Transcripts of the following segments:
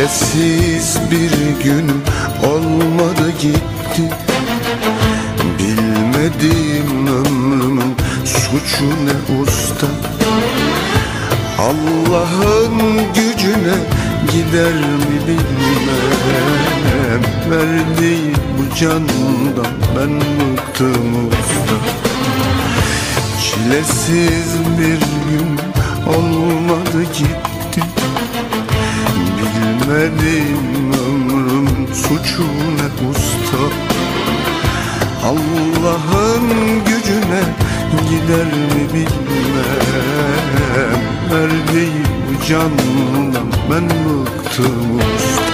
Çilesiz bir gün olmadı gitti. Bilmediğim ömrümün suçu ne usta. Allah'ın gücüne gider mi bilmem. Verdiği bu candan ben bıktım usta. Çilesiz bir gün olmadı gitti Bilmediğim ömrüm suçu ne usta? Allah'ın gücüne gider mi bilmem. Verdiği bu candan ben bıktım usta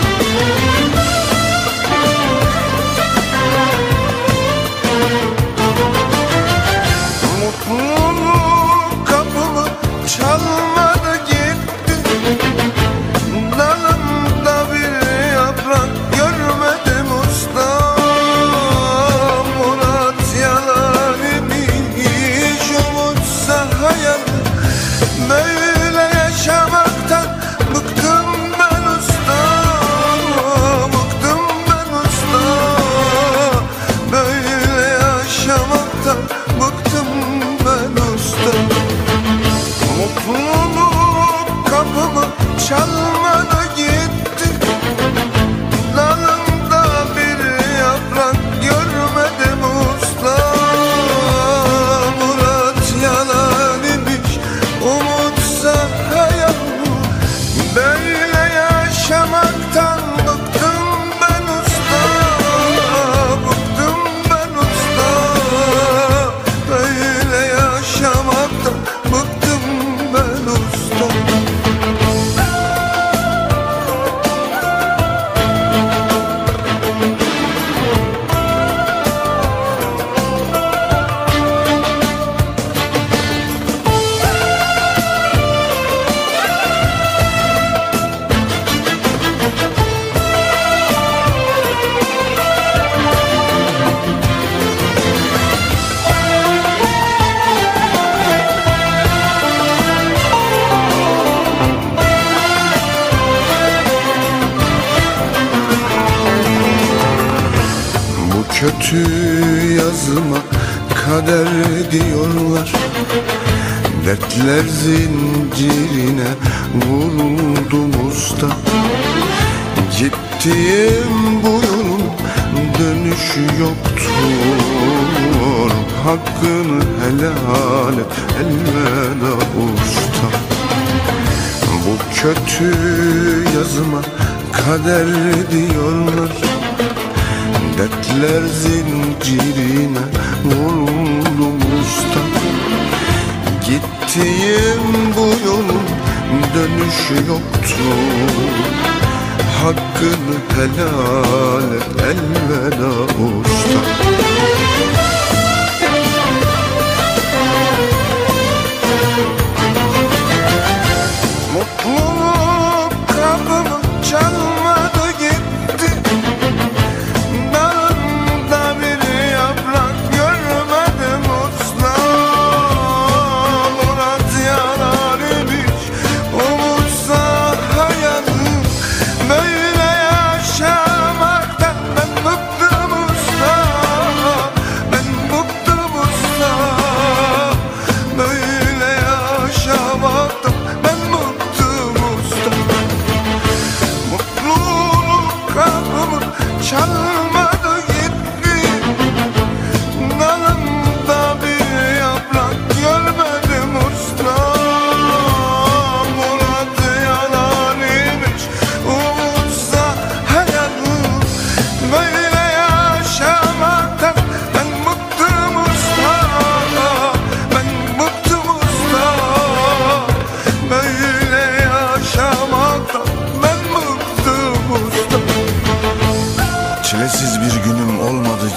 Bu kötü yazıma kader diyorlar. Dertler zincirine vuruldum usta Gittiğim bu yolun dönüşü yoktur. Hakkını helal et elveda usta. Bu kötü yazıma kader diyorlar Dertler zincirine vuruldum usta Gittiğim bu yolun dönüşü yoktu. Hakkını helal et elveda usta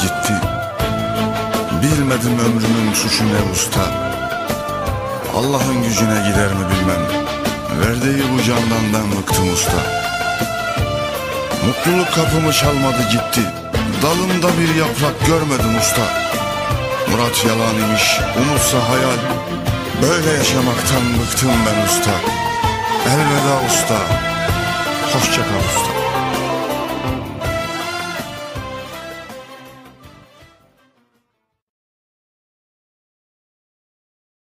gitti. Bilmedim ömrümün suçu ne usta. Allah'ın gücüne gider mi bilmem. Verdiği bu candan ben bıktım usta. Mutluluk kapımı çalmadı gitti. Dalımda bir yaprak görmedim usta. Murat yalan imiş umutsa hayal. Böyle yaşamaktan bıktım ben usta. Elveda usta